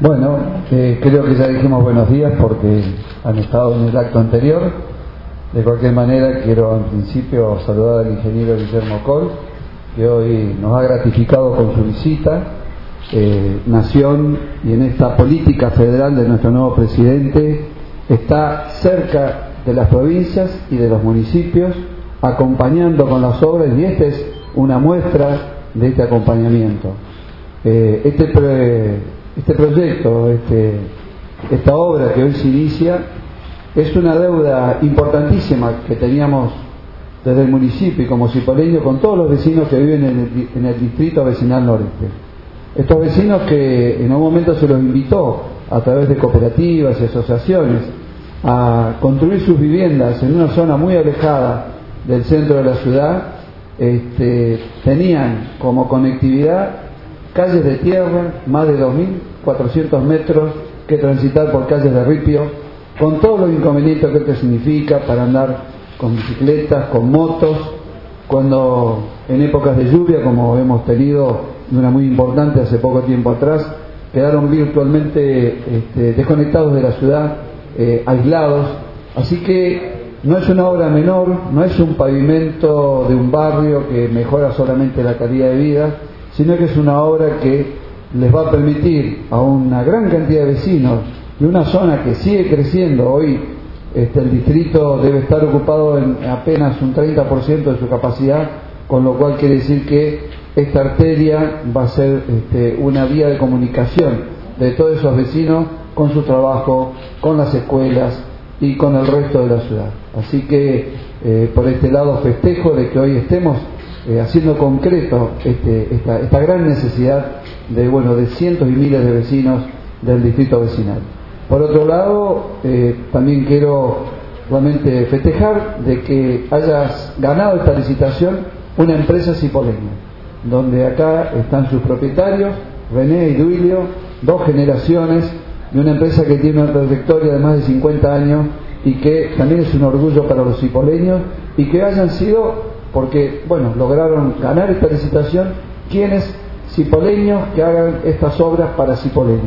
Bueno, eh, creo que ya dijimos buenos días porque han estado en el acto anterior. De cualquier manera, quiero en principio saludar al ingeniero Guillermo Col, que hoy nos ha gratificado con su visita. Eh, nación y en esta política federal de nuestro nuevo presidente está cerca de las provincias y de los municipios, acompañando con las obras, y esta es una muestra de este acompañamiento. Eh, este, este proyecto, este, esta obra que hoy se inicia, es una deuda importantísima que teníamos desde el municipio y como cipoleño con todos los vecinos que viven en el, en el distrito vecinal noreste. Estos vecinos que en un momento se los invitó a través de cooperativas y asociaciones a construir sus viviendas en una zona muy alejada del centro de la ciudad, este, tenían como conectividad calles de tierra, más de 2.400 metros que transitar por calles de ripio, con todos los inconvenientes que esto significa para andar con bicicletas, con motos, cuando en épocas de lluvia, como hemos tenido una muy importante hace poco tiempo atrás, quedaron virtualmente este, desconectados de la ciudad, eh, aislados. Así que no es una obra menor, no es un pavimento de un barrio que mejora solamente la calidad de vida, sino que es una obra que les va a permitir a una gran cantidad de vecinos de una zona que sigue creciendo, hoy este, el distrito debe estar ocupado en apenas un 30% de su capacidad, con lo cual quiere decir que esta arteria va a ser este, una vía de comunicación de todos esos vecinos con su trabajo, con las escuelas y con el resto de la ciudad. Así que eh, por este lado festejo de que hoy estemos eh, haciendo concreto este, esta, esta, gran necesidad de, bueno, de cientos y miles de vecinos del distrito vecinal. Por otro lado, eh, también quiero realmente festejar de que hayas ganado esta licitación una empresa cipoleña, donde acá están sus propietarios, René y Duilio, dos generaciones de una empresa que tiene una trayectoria de más de 50 años y que también es un orgullo para los cipoleños y que hayan sido porque, bueno, lograron ganar esta licitación quienes cipoleños que hagan estas obras para cipoleños.